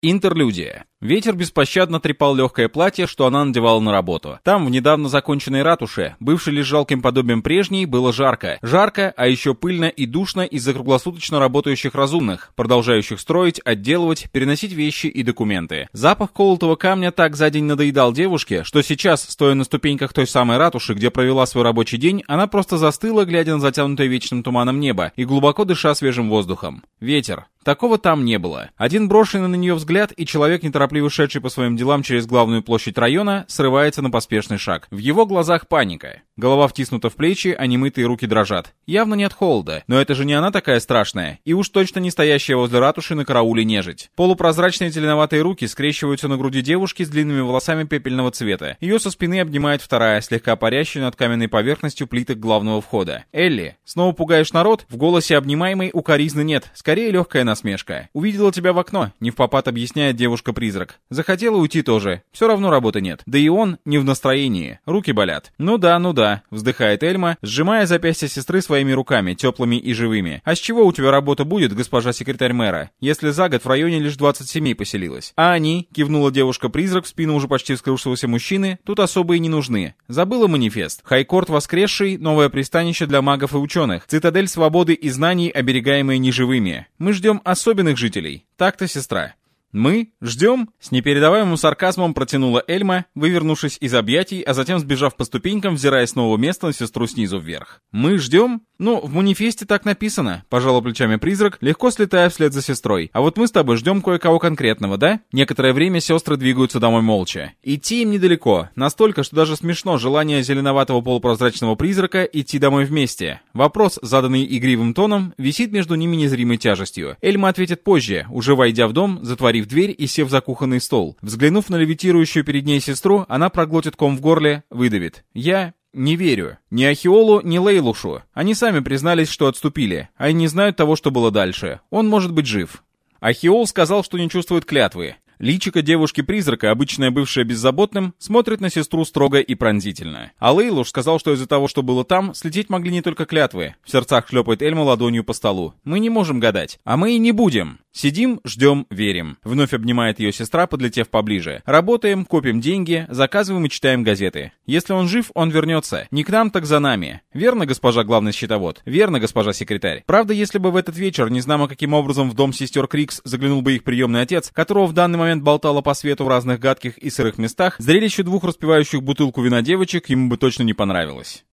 Интерлюдия. Ветер беспощадно трепал легкое платье, что она надевала на работу. Там, в недавно законченной ратуше, бывшей лишь жалким подобием прежней, было жарко. Жарко, а еще пыльно и душно из-за круглосуточно работающих разумных, продолжающих строить, отделывать, переносить вещи и документы. Запах колотого камня так за день надоедал девушке, что сейчас, стоя на ступеньках той самой ратуши, где провела свой рабочий день, она просто застыла, глядя на затянутое вечным туманом небо и глубоко дыша свежим воздухом. Ветер. Такого там не было. Один брошенный на нее взгляд, и человек, неторопливо шедший по своим делам через главную площадь района, срывается на поспешный шаг. В его глазах паника. Голова втиснута в плечи, а немытые руки дрожат. Явно не от холода. Но это же не она такая страшная. И уж точно не стоящая возле ратуши на карауле нежить. Полупрозрачные зеленоватые руки скрещиваются на груди девушки с длинными волосами пепельного цвета. Ее со спины обнимает вторая, слегка парящая над каменной поверхностью плиток главного входа. Элли, снова пугаешь народ? В голосе обнимаемой укоризны нет. Скорее легкая насмешка. «Увидела тебя в окно», — не в попад объясняет девушка-призрак. «Захотела уйти тоже. Все равно работы нет. Да и он не в настроении. Руки болят». «Ну да, ну да», — вздыхает Эльма, сжимая запястье сестры своими руками, теплыми и живыми. «А с чего у тебя работа будет, госпожа секретарь мэра, если за год в районе лишь 20 семей поселилось?» «А они», — кивнула девушка-призрак в спину уже почти вскрывшегося мужчины, «тут особо и не нужны. Забыла манифест. Хайкорт воскресший, новое пристанище для магов и ученых. Цитадель свободы и знаний, оберегаемые неживыми. Мы ждем особенных жителей. Так-то, сестра. «Мы? Ждем?» — с непередаваемым сарказмом протянула Эльма, вывернувшись из объятий, а затем сбежав по ступенькам, взирая с нового места на сестру снизу вверх. «Мы ждем?» «Ну, в манифесте так написано», — пожала плечами призрак, легко слетая вслед за сестрой. «А вот мы с тобой ждем кое-кого конкретного, да?» Некоторое время сестры двигаются домой молча. Идти им недалеко, настолько, что даже смешно желание зеленоватого полупрозрачного призрака идти домой вместе. Вопрос, заданный игривым тоном, висит между ними незримой тяжестью. Эльма ответит позже, уже войдя в дом, затворив дверь и сев за кухонный стол. Взглянув на левитирующую перед ней сестру, она проглотит ком в горле, выдавит. «Я не верю. Ни Ахиолу, ни Лейлушу. Они сами признались, что отступили, а не знают того, что было дальше. Он может быть жив. Ахиол сказал, что не чувствует клятвы. Личико девушки-призрака, обычная бывшая беззаботным, смотрит на сестру строго и пронзительно. А Лейлуш сказал, что из-за того, что было там, слететь могли не только клятвы. В сердцах шлепает Эльма ладонью по столу. Мы не можем гадать. А мы и не будем. Сидим, ждем, верим. Вновь обнимает ее сестра, подлетев поближе. Работаем, копим деньги, заказываем и читаем газеты. Если он жив, он вернется. Не к нам, так за нами. Верно, госпожа главный счетовод? Верно, госпожа секретарь. Правда, если бы в этот вечер, не знамо каким образом в дом сестер Крикс заглянул бы их приемный отец, которого в данный момент болтало по свету в разных гадких и сырых местах, зрелище двух распивающих бутылку вина девочек ему бы точно не понравилось.